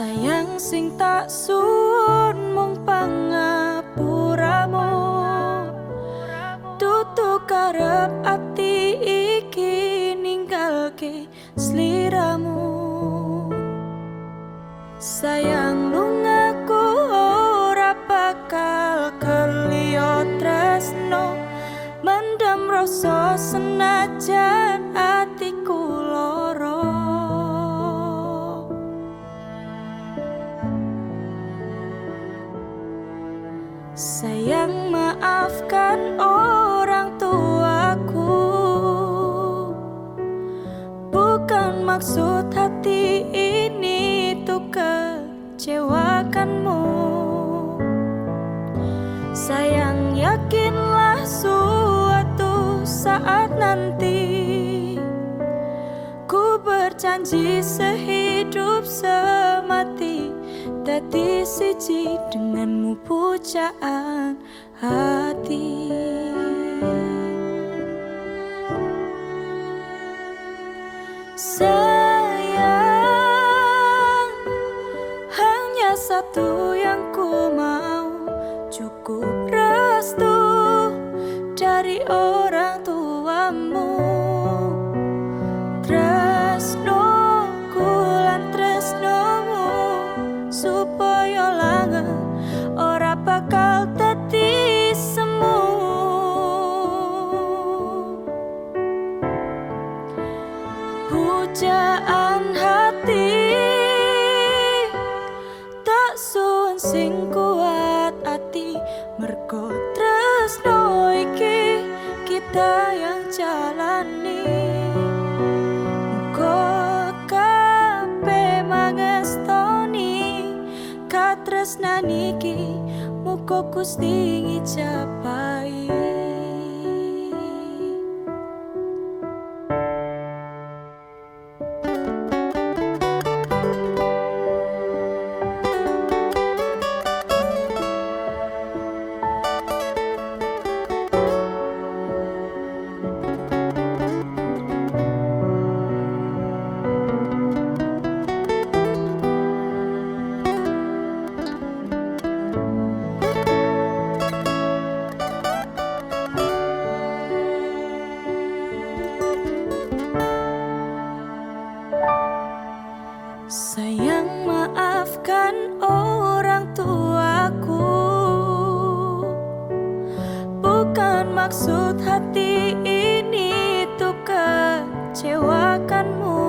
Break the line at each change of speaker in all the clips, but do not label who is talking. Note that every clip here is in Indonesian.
Sayang sing tak sun mung pangapuramu. Tutu karep ati iki ninggalke sliramu. Sayang lungaku ora bakal kelio tresno. Mendam rasa senajan Sayang maafkan orang tuaku. Bukan maksud hati ini tuh kecewakanmu. Sayang yakinlah suatu saat nanti Ku berjanji sehidup Tadi siji denganmu pujaan hati. Sayang Hanya satu yang ku mau. Cukup restu dari orang Pujaan hati. Tak suwun sing kuat ati mergo tresno iki kita yang jalani. Muga kabeh mangestoni katresnan iki. Muga Gusti ngijabahi Sayang maafkan orang tuaku. Bukan maksud hati ini tuh kecewakanmu.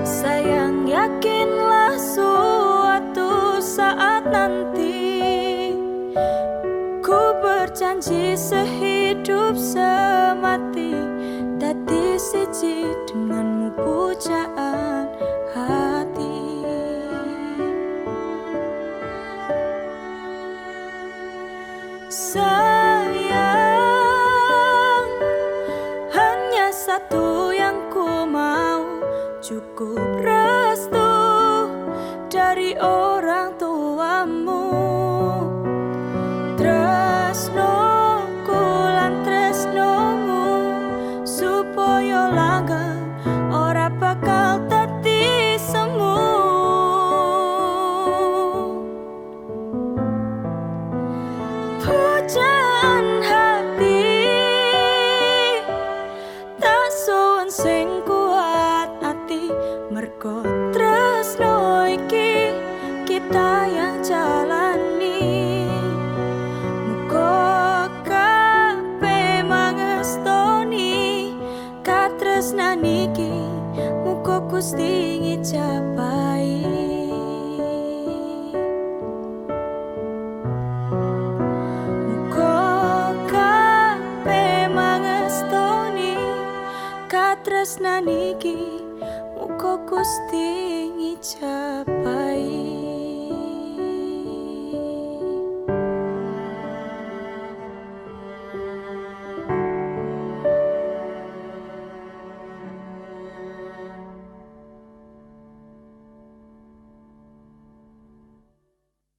Sayang yakinlah suatu saat nanti Ku berjanji sehidup semati. Tadi siji denganmu pujaan Cukup restu dari orang tuamu katresnan iki muga Gusti ngijabahi. Muga kabeh mangestoni katresnan iki muga Gusti ngijabahi